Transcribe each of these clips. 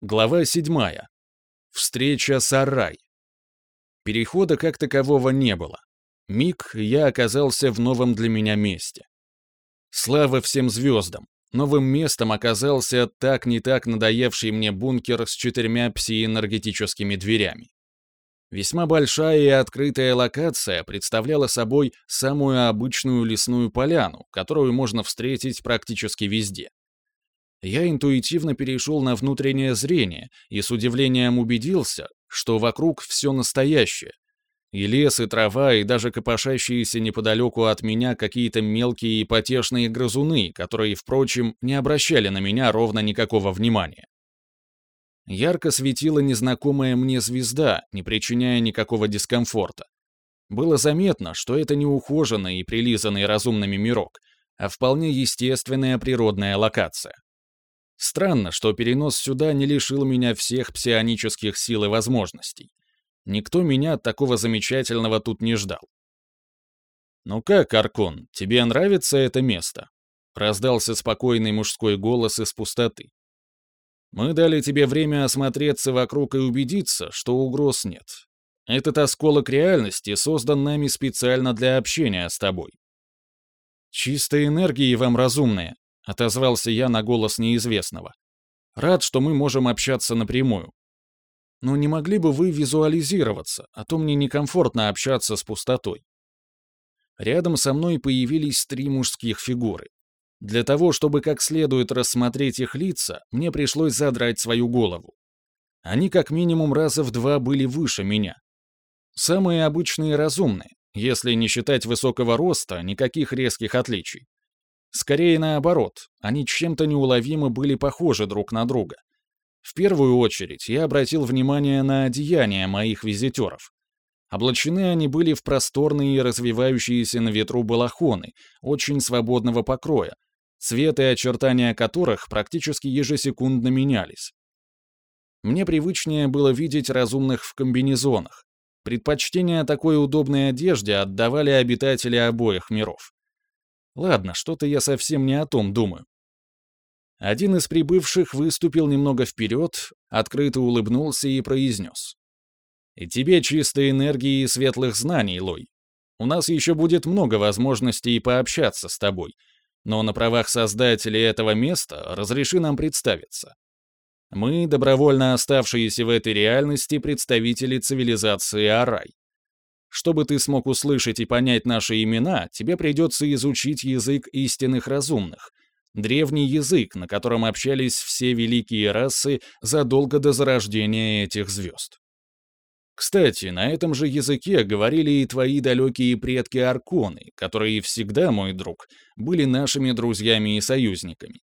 Глава 7. Встреча с Арай. Перехода как такового не было. Миг я оказался в новом для меня месте. Слава всем звездам! Новым местом оказался так не так надоевший мне бункер с четырьмя псиэнергетическими дверями. Весьма большая и открытая локация представляла собой самую обычную лесную поляну, которую можно встретить практически везде я интуитивно перешел на внутреннее зрение и с удивлением убедился, что вокруг все настоящее. И лес, и трава, и даже копошащиеся неподалеку от меня какие-то мелкие и потешные грызуны, которые, впрочем, не обращали на меня ровно никакого внимания. Ярко светила незнакомая мне звезда, не причиняя никакого дискомфорта. Было заметно, что это не ухоженный и прилизанный разумными мирок, а вполне естественная природная локация. Странно, что перенос сюда не лишил меня всех псионических сил и возможностей. Никто меня от такого замечательного тут не ждал. «Ну как, Аркон, тебе нравится это место?» — раздался спокойный мужской голос из пустоты. «Мы дали тебе время осмотреться вокруг и убедиться, что угроз нет. Этот осколок реальности создан нами специально для общения с тобой. Чистой энергии вам разумные, отозвался я на голос неизвестного. Рад, что мы можем общаться напрямую. Но не могли бы вы визуализироваться, а то мне некомфортно общаться с пустотой. Рядом со мной появились три мужских фигуры. Для того, чтобы как следует рассмотреть их лица, мне пришлось задрать свою голову. Они как минимум раза в два были выше меня. Самые обычные разумные, если не считать высокого роста, никаких резких отличий. Скорее наоборот, они чем-то неуловимо были похожи друг на друга. В первую очередь я обратил внимание на одеяния моих визитеров. Облачены они были в просторные развивающиеся на ветру балахоны, очень свободного покроя, цвет и очертания которых практически ежесекундно менялись. Мне привычнее было видеть разумных в комбинезонах. Предпочтение такой удобной одежде отдавали обитатели обоих миров. Ладно, что-то я совсем не о том думаю. Один из прибывших выступил немного вперед, открыто улыбнулся и произнес. «И тебе чистой энергии и светлых знаний, Лой. У нас еще будет много возможностей пообщаться с тобой, но на правах создателей этого места разреши нам представиться. Мы, добровольно оставшиеся в этой реальности представители цивилизации Арай. Чтобы ты смог услышать и понять наши имена, тебе придется изучить язык истинных разумных. Древний язык, на котором общались все великие расы задолго до зарождения этих звезд. Кстати, на этом же языке говорили и твои далекие предки Арконы, которые всегда, мой друг, были нашими друзьями и союзниками.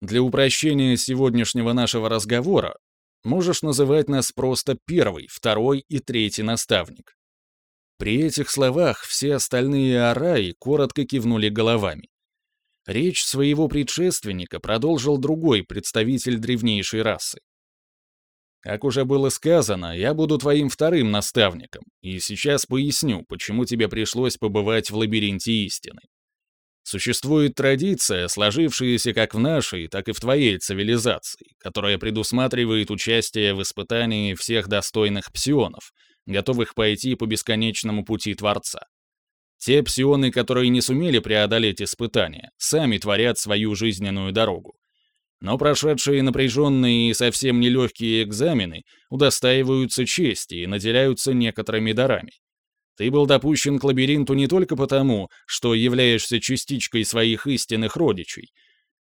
Для упрощения сегодняшнего нашего разговора можешь называть нас просто первый, второй и третий наставник. При этих словах все остальные араи коротко кивнули головами. Речь своего предшественника продолжил другой представитель древнейшей расы. Как уже было сказано, я буду твоим вторым наставником, и сейчас поясню, почему тебе пришлось побывать в лабиринте истины. Существует традиция, сложившаяся как в нашей, так и в твоей цивилизации, которая предусматривает участие в испытании всех достойных псионов — готовых пойти по бесконечному пути Творца. Те псионы, которые не сумели преодолеть испытания, сами творят свою жизненную дорогу. Но прошедшие напряженные и совсем нелегкие экзамены удостаиваются чести и наделяются некоторыми дарами. Ты был допущен к лабиринту не только потому, что являешься частичкой своих истинных родичей,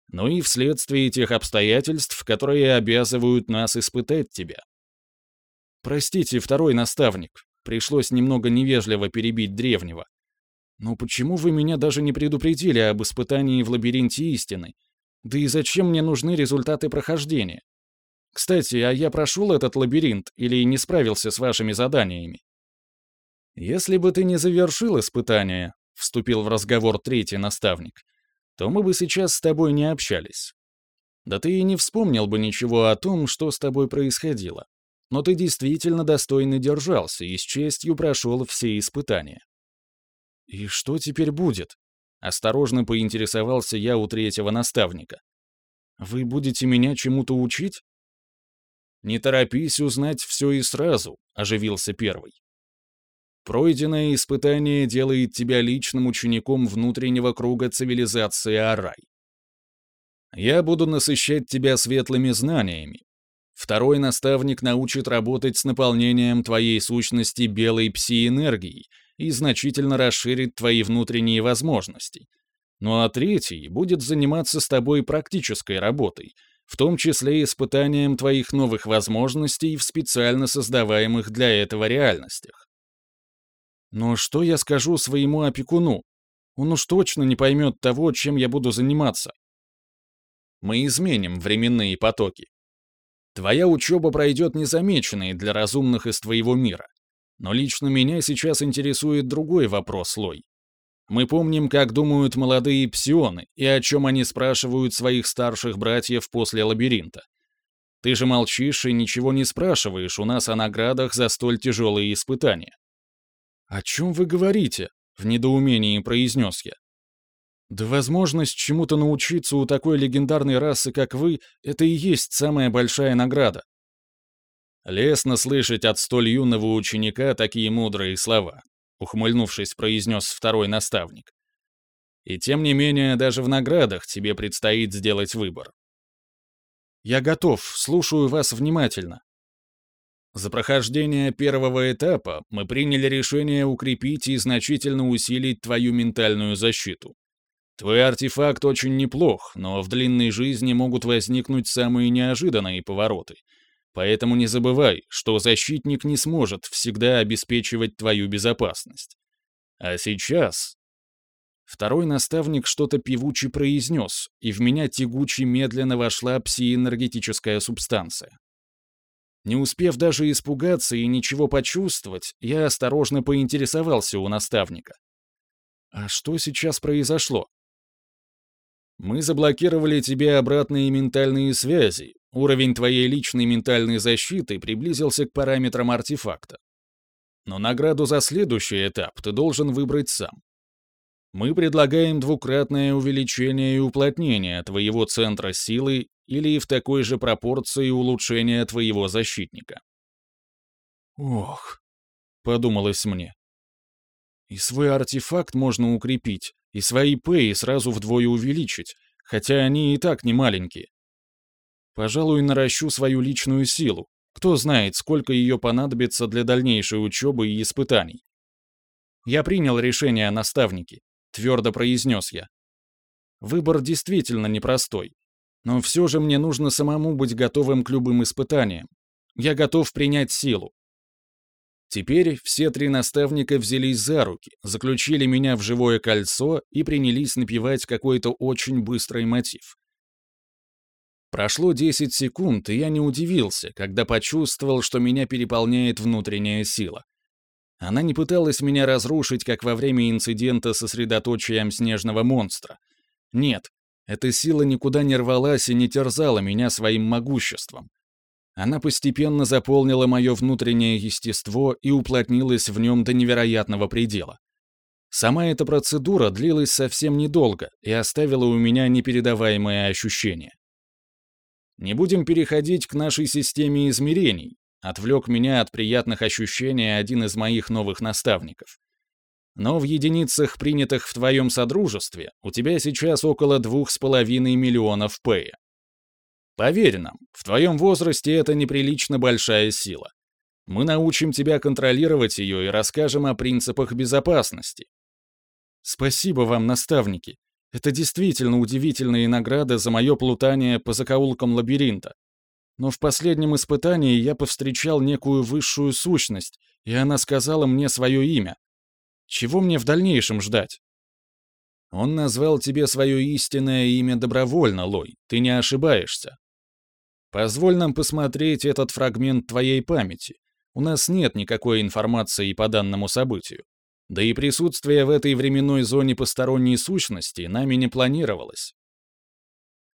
но и вследствие тех обстоятельств, которые обязывают нас испытать тебя. «Простите, второй наставник. Пришлось немного невежливо перебить древнего. Но почему вы меня даже не предупредили об испытании в лабиринте истины? Да и зачем мне нужны результаты прохождения? Кстати, а я прошел этот лабиринт или не справился с вашими заданиями? Если бы ты не завершил испытание, вступил в разговор третий наставник, то мы бы сейчас с тобой не общались. Да ты и не вспомнил бы ничего о том, что с тобой происходило но ты действительно достойно держался и с честью прошел все испытания. «И что теперь будет?» — осторожно поинтересовался я у третьего наставника. «Вы будете меня чему-то учить?» Не торопись узнать все и сразу, оживился первый. Пройденное испытание делает тебя личным учеником внутреннего круга цивилизации Арай. Я буду насыщать тебя светлыми знаниями. Второй наставник научит работать с наполнением твоей сущности белой пси-энергией и значительно расширит твои внутренние возможности. Ну а третий будет заниматься с тобой практической работой, в том числе испытанием твоих новых возможностей в специально создаваемых для этого реальностях. Но что я скажу своему опекуну? Он уж точно не поймет того, чем я буду заниматься. Мы изменим временные потоки. Твоя учеба пройдет незамеченной для разумных из твоего мира. Но лично меня сейчас интересует другой вопрос, Лой. Мы помним, как думают молодые псионы и о чем они спрашивают своих старших братьев после лабиринта. Ты же молчишь и ничего не спрашиваешь у нас о наградах за столь тяжелые испытания. «О чем вы говорите?» — в недоумении произнес я. «Да возможность чему-то научиться у такой легендарной расы, как вы, это и есть самая большая награда». Лестно слышать от столь юного ученика такие мудрые слова, ухмыльнувшись, произнес второй наставник. И тем не менее, даже в наградах тебе предстоит сделать выбор. «Я готов, слушаю вас внимательно», за прохождение первого этапа мы приняли решение укрепить и значительно усилить твою ментальную защиту. Твой артефакт очень неплох, но в длинной жизни могут возникнуть самые неожиданные повороты. Поэтому не забывай, что защитник не сможет всегда обеспечивать твою безопасность. А сейчас... Второй наставник что-то певуче произнес, и в меня тягуче медленно вошла псиэнергетическая субстанция. Не успев даже испугаться и ничего почувствовать, я осторожно поинтересовался у наставника. «А что сейчас произошло?» «Мы заблокировали тебе обратные ментальные связи. Уровень твоей личной ментальной защиты приблизился к параметрам артефакта. Но награду за следующий этап ты должен выбрать сам. Мы предлагаем двукратное увеличение и уплотнение твоего центра силы или в такой же пропорции улучшения твоего защитника. «Ох», — подумалось мне. «И свой артефакт можно укрепить, и свои пэи сразу вдвое увеличить, хотя они и так не маленькие. Пожалуй, наращу свою личную силу. Кто знает, сколько ее понадобится для дальнейшей учебы и испытаний. Я принял решение о наставнике, твердо произнес я. Выбор действительно непростой. Но все же мне нужно самому быть готовым к любым испытаниям. Я готов принять силу. Теперь все три наставника взялись за руки, заключили меня в живое кольцо и принялись напевать какой-то очень быстрый мотив. Прошло 10 секунд, и я не удивился, когда почувствовал, что меня переполняет внутренняя сила. Она не пыталась меня разрушить, как во время инцидента со средоточием снежного монстра. Нет, эта сила никуда не рвалась и не терзала меня своим могуществом. Она постепенно заполнила мое внутреннее естество и уплотнилась в нем до невероятного предела. Сама эта процедура длилась совсем недолго и оставила у меня непередаваемое ощущение. Не будем переходить к нашей системе измерений, отвлек меня от приятных ощущений один из моих новых наставников. Но в единицах, принятых в твоем содружестве, у тебя сейчас около двух с половиной миллионов пэя. Поверь нам, в твоем возрасте это неприлично большая сила. Мы научим тебя контролировать ее и расскажем о принципах безопасности. Спасибо вам, наставники. Это действительно удивительные награды за мое плутание по закоулкам лабиринта. Но в последнем испытании я повстречал некую высшую сущность, и она сказала мне свое имя чего мне в дальнейшем ждать? Он назвал тебе свое истинное имя добровольно, Лой, ты не ошибаешься. Позволь нам посмотреть этот фрагмент твоей памяти. У нас нет никакой информации по данному событию. Да и присутствие в этой временной зоне посторонней сущности нами не планировалось.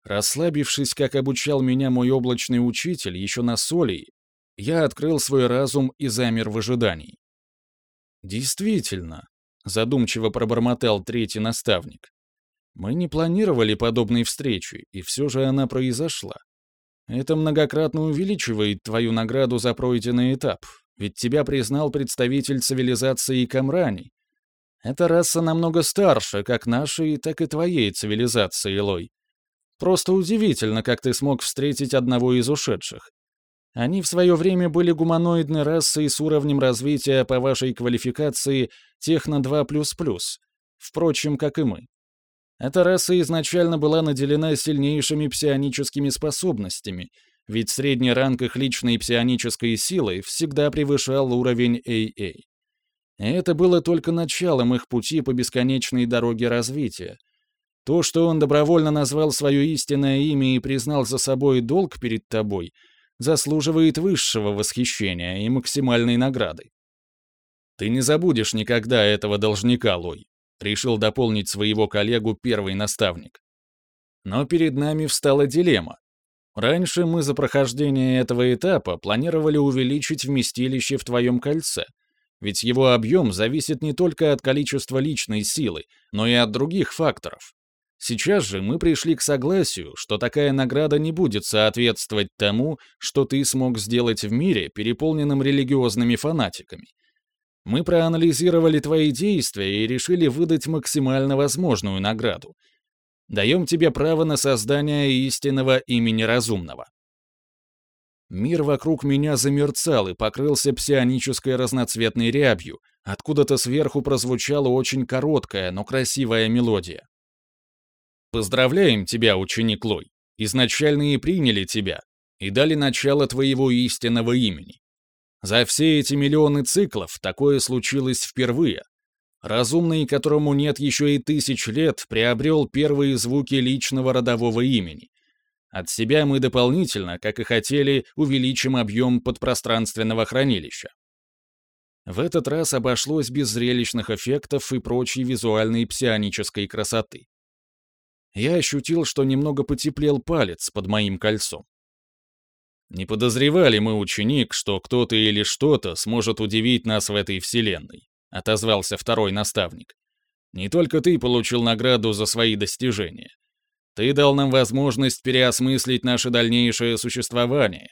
Расслабившись, как обучал меня мой облачный учитель еще на Солии, я открыл свой разум и замер в ожидании. «Действительно», — задумчиво пробормотал третий наставник. «Мы не планировали подобной встречи, и все же она произошла. Это многократно увеличивает твою награду за пройденный этап, ведь тебя признал представитель цивилизации Камрани. Эта раса намного старше, как нашей, так и твоей цивилизации, Лой. Просто удивительно, как ты смог встретить одного из ушедших. Они в свое время были гуманоидной расой с уровнем развития по вашей квалификации Техно 2++, впрочем, как и мы. Эта раса изначально была наделена сильнейшими псионическими способностями, ведь средний ранг их личной псионической силы всегда превышал уровень AA. И это было только началом их пути по бесконечной дороге развития. То, что он добровольно назвал свое истинное имя и признал за собой долг перед тобой, заслуживает высшего восхищения и максимальной награды. Ты не забудешь никогда этого должника, Лой решил дополнить своего коллегу первый наставник. Но перед нами встала дилемма. Раньше мы за прохождение этого этапа планировали увеличить вместилище в твоем кольце, ведь его объем зависит не только от количества личной силы, но и от других факторов. Сейчас же мы пришли к согласию, что такая награда не будет соответствовать тому, что ты смог сделать в мире, переполненном религиозными фанатиками, мы проанализировали твои действия и решили выдать максимально возможную награду. Даем тебе право на создание истинного имени разумного. Мир вокруг меня замерцал и покрылся псионической разноцветной рябью. Откуда-то сверху прозвучала очень короткая, но красивая мелодия. «Поздравляем тебя, ученик Лой. Изначально и приняли тебя, и дали начало твоего истинного имени. За все эти миллионы циклов такое случилось впервые. Разумный, которому нет еще и тысяч лет, приобрел первые звуки личного родового имени. От себя мы дополнительно, как и хотели, увеличим объем подпространственного хранилища. В этот раз обошлось без зрелищных эффектов и прочей визуальной псионической красоты. Я ощутил, что немного потеплел палец под моим кольцом. Не подозревали мы, ученик, что кто-то или что-то сможет удивить нас в этой вселенной, отозвался второй наставник. Не только ты получил награду за свои достижения. Ты дал нам возможность переосмыслить наше дальнейшее существование.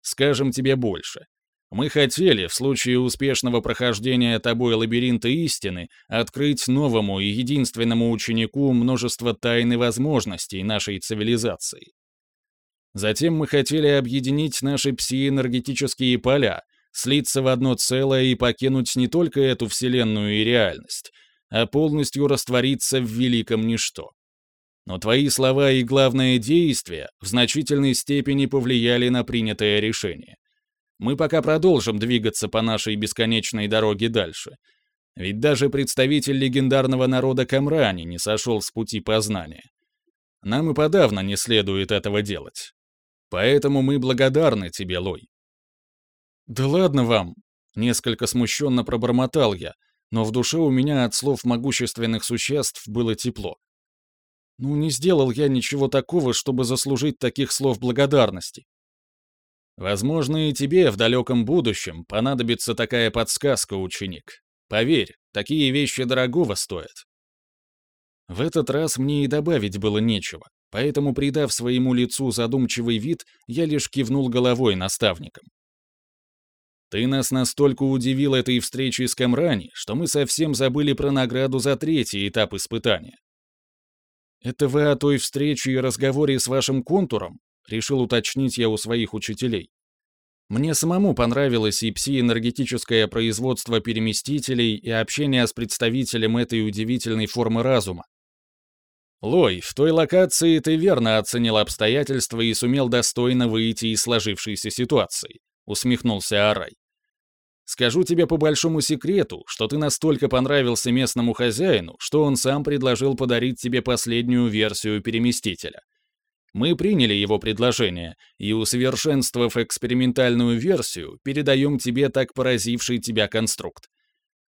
Скажем тебе больше. Мы хотели, в случае успешного прохождения тобой лабиринта истины, открыть новому и единственному ученику множество тайн и возможностей нашей цивилизации. Затем мы хотели объединить наши псиэнергетические поля, слиться в одно целое и покинуть не только эту вселенную и реальность, а полностью раствориться в великом ничто. Но твои слова и главное действия в значительной степени повлияли на принятое решение. Мы пока продолжим двигаться по нашей бесконечной дороге дальше. Ведь даже представитель легендарного народа Камрани не сошел с пути познания. Нам и подавно не следует этого делать. Поэтому мы благодарны тебе, Лой». «Да ладно вам!» — несколько смущенно пробормотал я, но в душе у меня от слов могущественных существ было тепло. Ну, не сделал я ничего такого, чтобы заслужить таких слов благодарности. Возможно, и тебе в далеком будущем понадобится такая подсказка, ученик. Поверь, такие вещи дорогого стоят. В этот раз мне и добавить было нечего. Поэтому, придав своему лицу задумчивый вид, я лишь кивнул головой наставником. «Ты нас настолько удивил этой встречей с Камрани, что мы совсем забыли про награду за третий этап испытания». «Это вы о той встрече и разговоре с вашим контуром?» — решил уточнить я у своих учителей. Мне самому понравилось и пси-энергетическое производство переместителей, и общение с представителем этой удивительной формы разума. Лой, в той локации ты верно оценил обстоятельства и сумел достойно выйти из сложившейся ситуации, усмехнулся Арай. Скажу тебе по большому секрету, что ты настолько понравился местному хозяину, что он сам предложил подарить тебе последнюю версию переместителя. Мы приняли его предложение, и, усовершенствовав экспериментальную версию, передаем тебе так поразивший тебя конструкт.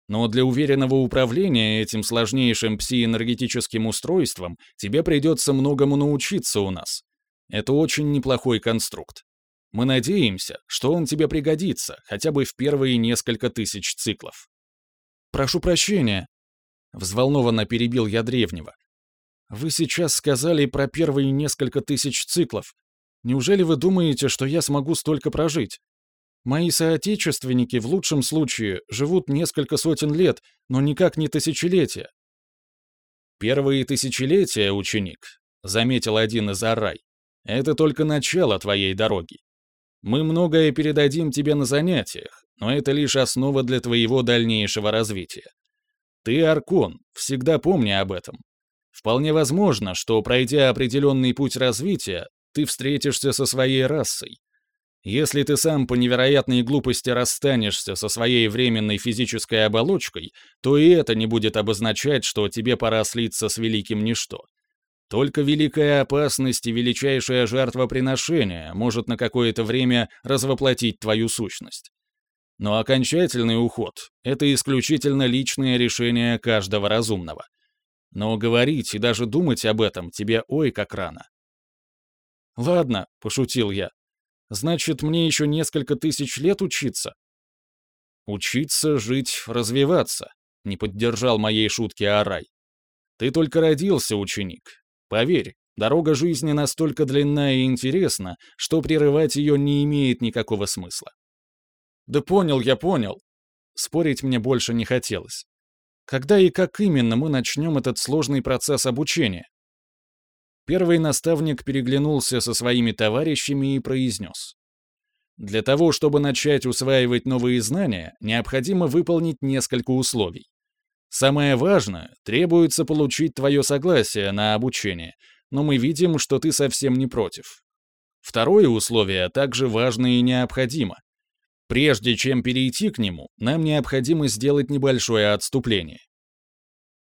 Но для уверенного управления этим сложнейшим псиэнергетическим устройством тебе придется многому научиться у нас. Это очень неплохой конструкт. Мы надеемся, что он тебе пригодится, хотя бы в первые несколько тысяч циклов. «Прошу прощения», — взволнованно перебил я древнего. «Вы сейчас сказали про первые несколько тысяч циклов. Неужели вы думаете, что я смогу столько прожить? Мои соотечественники в лучшем случае живут несколько сотен лет, но никак не тысячелетия. Первые тысячелетия, ученик, заметил один из арай, это только начало твоей дороги. Мы многое передадим тебе на занятиях, но это лишь основа для твоего дальнейшего развития. Ты Аркон, всегда помни об этом. Вполне возможно, что, пройдя определенный путь развития, ты встретишься со своей расой, если ты сам по невероятной глупости расстанешься со своей временной физической оболочкой, то и это не будет обозначать, что тебе пора слиться с великим ничто. Только великая опасность и величайшее жертвоприношение может на какое-то время развоплотить твою сущность. Но окончательный уход — это исключительно личное решение каждого разумного. Но говорить и даже думать об этом тебе ой как рано. «Ладно», — пошутил я, Значит, мне еще несколько тысяч лет учиться? Учиться, жить, развиваться, не поддержал моей шутки Арай. Ты только родился, ученик. Поверь, дорога жизни настолько длинна и интересна, что прерывать ее не имеет никакого смысла. Да понял, я понял. Спорить мне больше не хотелось. Когда и как именно мы начнем этот сложный процесс обучения? Первый наставник переглянулся со своими товарищами и произнес. Для того, чтобы начать усваивать новые знания, необходимо выполнить несколько условий. Самое важное, требуется получить твое согласие на обучение, но мы видим, что ты совсем не против. Второе условие также важно и необходимо. Прежде чем перейти к нему, нам необходимо сделать небольшое отступление.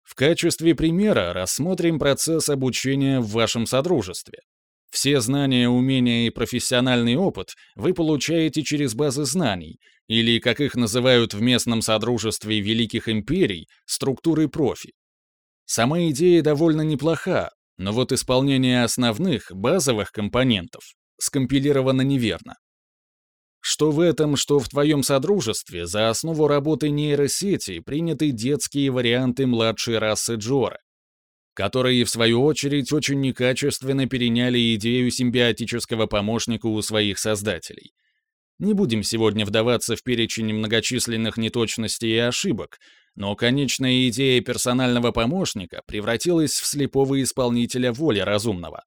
В качестве примера рассмотрим процесс обучения в вашем содружестве. Все знания, умения и профессиональный опыт вы получаете через базы знаний, или, как их называют в местном содружестве великих империй, структуры профи. Сама идея довольно неплоха, но вот исполнение основных, базовых компонентов скомпилировано неверно. Что в этом, что в твоем содружестве за основу работы нейросети приняты детские варианты младшей расы Джора, которые, в свою очередь, очень некачественно переняли идею симбиотического помощника у своих создателей. Не будем сегодня вдаваться в перечень многочисленных неточностей и ошибок, но конечная идея персонального помощника превратилась в слепого исполнителя воли разумного.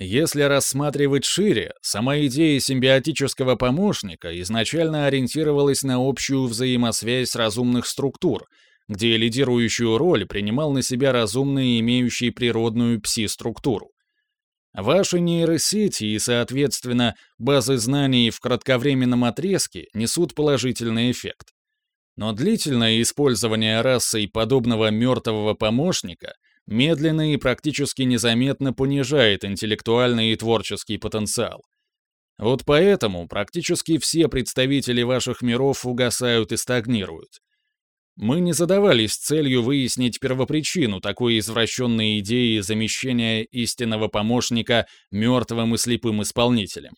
Если рассматривать шире, сама идея симбиотического помощника изначально ориентировалась на общую взаимосвязь разумных структур, где лидирующую роль принимал на себя разумный, имеющий природную пси-структуру. Ваши нейросети и, соответственно, базы знаний в кратковременном отрезке несут положительный эффект. Но длительное использование расой подобного мертвого помощника — медленно и практически незаметно понижает интеллектуальный и творческий потенциал. Вот поэтому практически все представители ваших миров угасают и стагнируют. Мы не задавались целью выяснить первопричину такой извращенной идеи замещения истинного помощника мертвым и слепым исполнителем.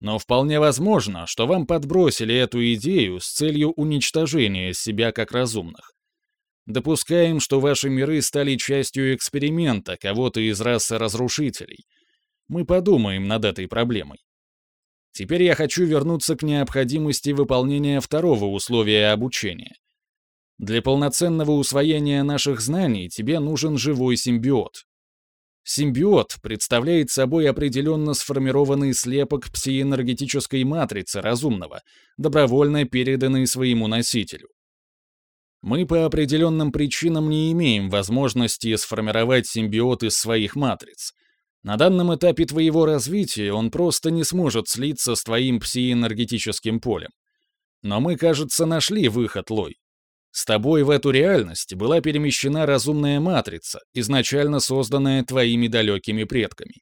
Но вполне возможно, что вам подбросили эту идею с целью уничтожения себя как разумных. Допускаем, что ваши миры стали частью эксперимента кого-то из расы разрушителей. Мы подумаем над этой проблемой. Теперь я хочу вернуться к необходимости выполнения второго условия обучения. Для полноценного усвоения наших знаний тебе нужен живой симбиот. Симбиот представляет собой определенно сформированный слепок псиэнергетической матрицы разумного, добровольно переданный своему носителю. Мы по определенным причинам не имеем возможности сформировать симбиот из своих матриц. На данном этапе твоего развития он просто не сможет слиться с твоим псиэнергетическим полем. Но мы, кажется, нашли выход, Лой. С тобой в эту реальность была перемещена разумная матрица, изначально созданная твоими далекими предками.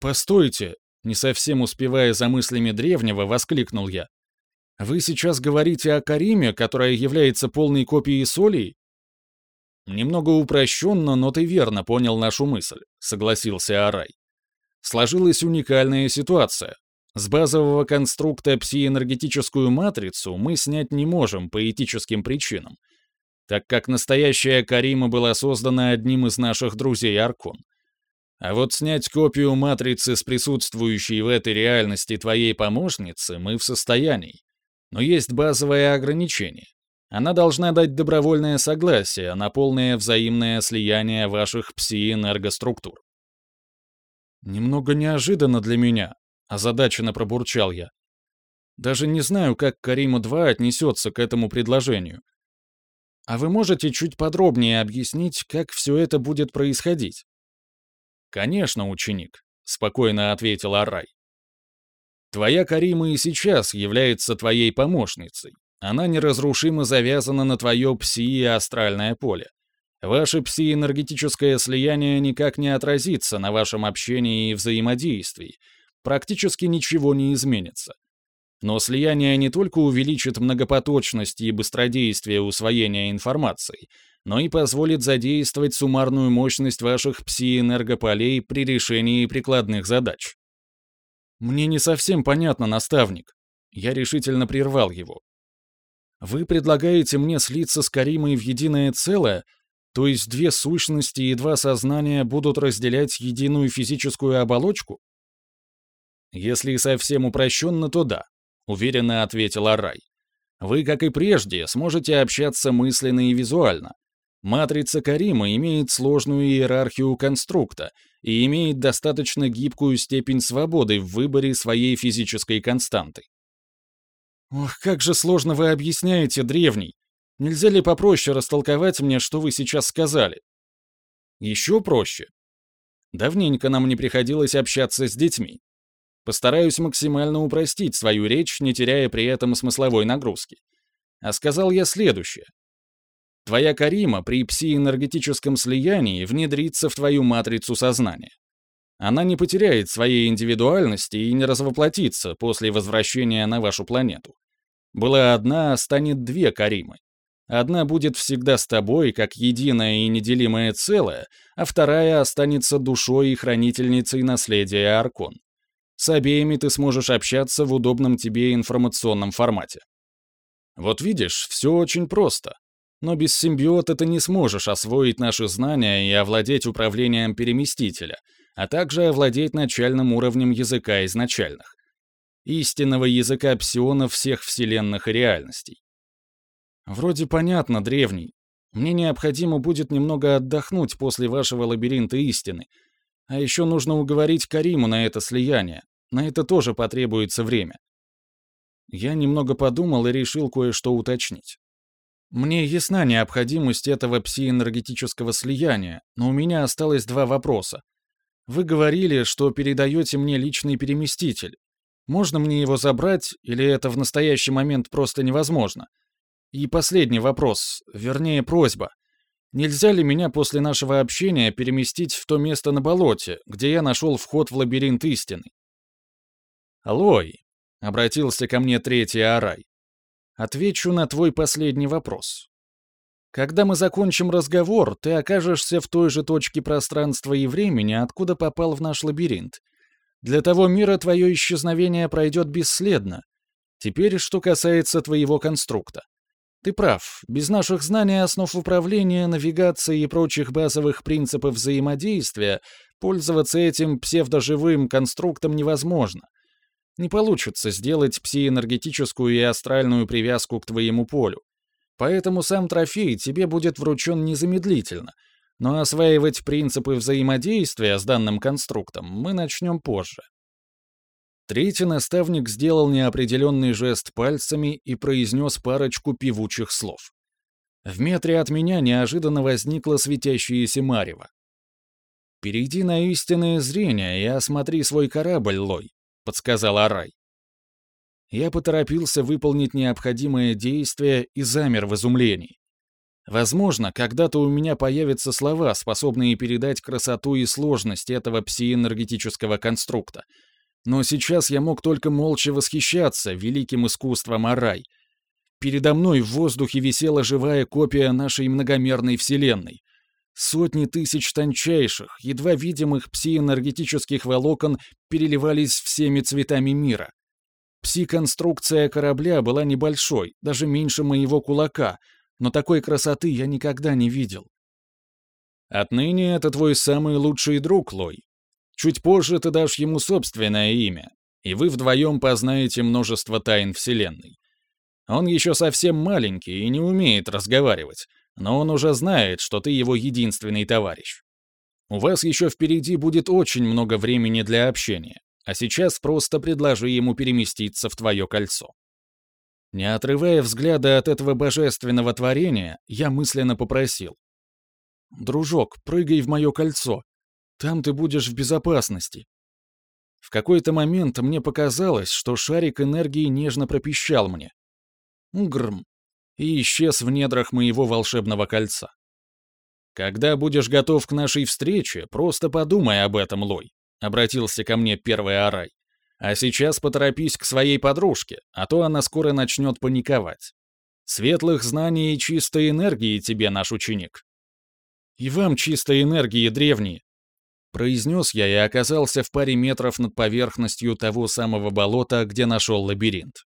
«Постойте!» — не совсем успевая за мыслями древнего, воскликнул я. Вы сейчас говорите о Кариме, которая является полной копией Соли? Немного упрощенно, но ты верно понял нашу мысль, согласился Арай. Сложилась уникальная ситуация. С базового конструкта псиэнергетическую матрицу мы снять не можем по этическим причинам, так как настоящая Карима была создана одним из наших друзей Аркон. А вот снять копию матрицы с присутствующей в этой реальности твоей помощницы мы в состоянии. Но есть базовое ограничение. Она должна дать добровольное согласие на полное взаимное слияние ваших пси-энергоструктур. Немного неожиданно для меня, озадаченно пробурчал я. Даже не знаю, как Карима-2 отнесется к этому предложению. А вы можете чуть подробнее объяснить, как все это будет происходить? «Конечно, ученик», — спокойно ответил Арай. «Твоя Карима и сейчас является твоей помощницей. Она неразрушимо завязана на твое пси и астральное поле. Ваше пси-энергетическое слияние никак не отразится на вашем общении и взаимодействии. Практически ничего не изменится. Но слияние не только увеличит многопоточность и быстродействие усвоения информации, но и позволит задействовать суммарную мощность ваших пси-энергополей при решении прикладных задач. Мне не совсем понятно, наставник. Я решительно прервал его. Вы предлагаете мне слиться с Каримой в единое целое, то есть две сущности и два сознания будут разделять единую физическую оболочку? Если совсем упрощенно, то да. — уверенно ответила Рай. «Вы, как и прежде, сможете общаться мысленно и визуально. Матрица Карима имеет сложную иерархию конструкта и имеет достаточно гибкую степень свободы в выборе своей физической константы. «Ох, как же сложно вы объясняете, древний! Нельзя ли попроще растолковать мне, что вы сейчас сказали?» «Еще проще. Давненько нам не приходилось общаться с детьми. Постараюсь максимально упростить свою речь, не теряя при этом смысловой нагрузки. А сказал я следующее. Твоя Карима при пси-энергетическом слиянии внедрится в твою матрицу сознания. Она не потеряет своей индивидуальности и не развоплотится после возвращения на вашу планету. Была одна, станет две Каримы. Одна будет всегда с тобой, как единое и неделимое целое, а вторая останется душой и хранительницей наследия Аркон. С обеими ты сможешь общаться в удобном тебе информационном формате. Вот видишь, все очень просто. Но без симбиота ты не сможешь освоить наши знания и овладеть управлением переместителя, а также овладеть начальным уровнем языка изначальных. Истинного языка псионов всех вселенных и реальностей. Вроде понятно, древний. Мне необходимо будет немного отдохнуть после вашего лабиринта истины, а еще нужно уговорить Кариму на это слияние. На это тоже потребуется время. Я немного подумал и решил кое-что уточнить. Мне ясна необходимость этого псиэнергетического слияния, но у меня осталось два вопроса. Вы говорили, что передаете мне личный переместитель. Можно мне его забрать, или это в настоящий момент просто невозможно? И последний вопрос, вернее просьба. Нельзя ли меня после нашего общения переместить в то место на болоте, где я нашел вход в лабиринт истины? «Лой», — обратился ко мне третий Арай, — «отвечу на твой последний вопрос. Когда мы закончим разговор, ты окажешься в той же точке пространства и времени, откуда попал в наш лабиринт. Для того мира твое исчезновение пройдет бесследно. Теперь, что касается твоего конструкта. Ты прав, без наших знаний основ управления, навигации и прочих базовых принципов взаимодействия пользоваться этим псевдоживым конструктом невозможно. Не получится сделать псиэнергетическую и астральную привязку к твоему полю. Поэтому сам трофей тебе будет вручен незамедлительно, но осваивать принципы взаимодействия с данным конструктом мы начнем позже. Третий наставник сделал неопределенный жест пальцами и произнес парочку певучих слов. В метре от меня неожиданно возникло светящееся марево. «Перейди на истинное зрение и осмотри свой корабль, Лой», — подсказал Арай. Я поторопился выполнить необходимое действие и замер в изумлении. Возможно, когда-то у меня появятся слова, способные передать красоту и сложность этого псиэнергетического конструкта — но сейчас я мог только молча восхищаться великим искусством Арай. Передо мной в воздухе висела живая копия нашей многомерной Вселенной. Сотни тысяч тончайших, едва видимых пси-энергетических волокон переливались всеми цветами мира. Пси-конструкция корабля была небольшой, даже меньше моего кулака, но такой красоты я никогда не видел. «Отныне это твой самый лучший друг, Лой», Чуть позже ты дашь ему собственное имя, и вы вдвоем познаете множество тайн Вселенной. Он еще совсем маленький и не умеет разговаривать, но он уже знает, что ты его единственный товарищ. У вас еще впереди будет очень много времени для общения, а сейчас просто предложи ему переместиться в твое кольцо. Не отрывая взгляда от этого божественного творения, я мысленно попросил. «Дружок, прыгай в мое кольцо. Там ты будешь в безопасности». В какой-то момент мне показалось, что шарик энергии нежно пропищал мне. Грм. И исчез в недрах моего волшебного кольца. «Когда будешь готов к нашей встрече, просто подумай об этом, Лой», — обратился ко мне первый Арай. «А сейчас поторопись к своей подружке, а то она скоро начнет паниковать. Светлых знаний и чистой энергии тебе, наш ученик». «И вам чистой энергии, древние», произнес я и оказался в паре метров над поверхностью того самого болота, где нашел лабиринт.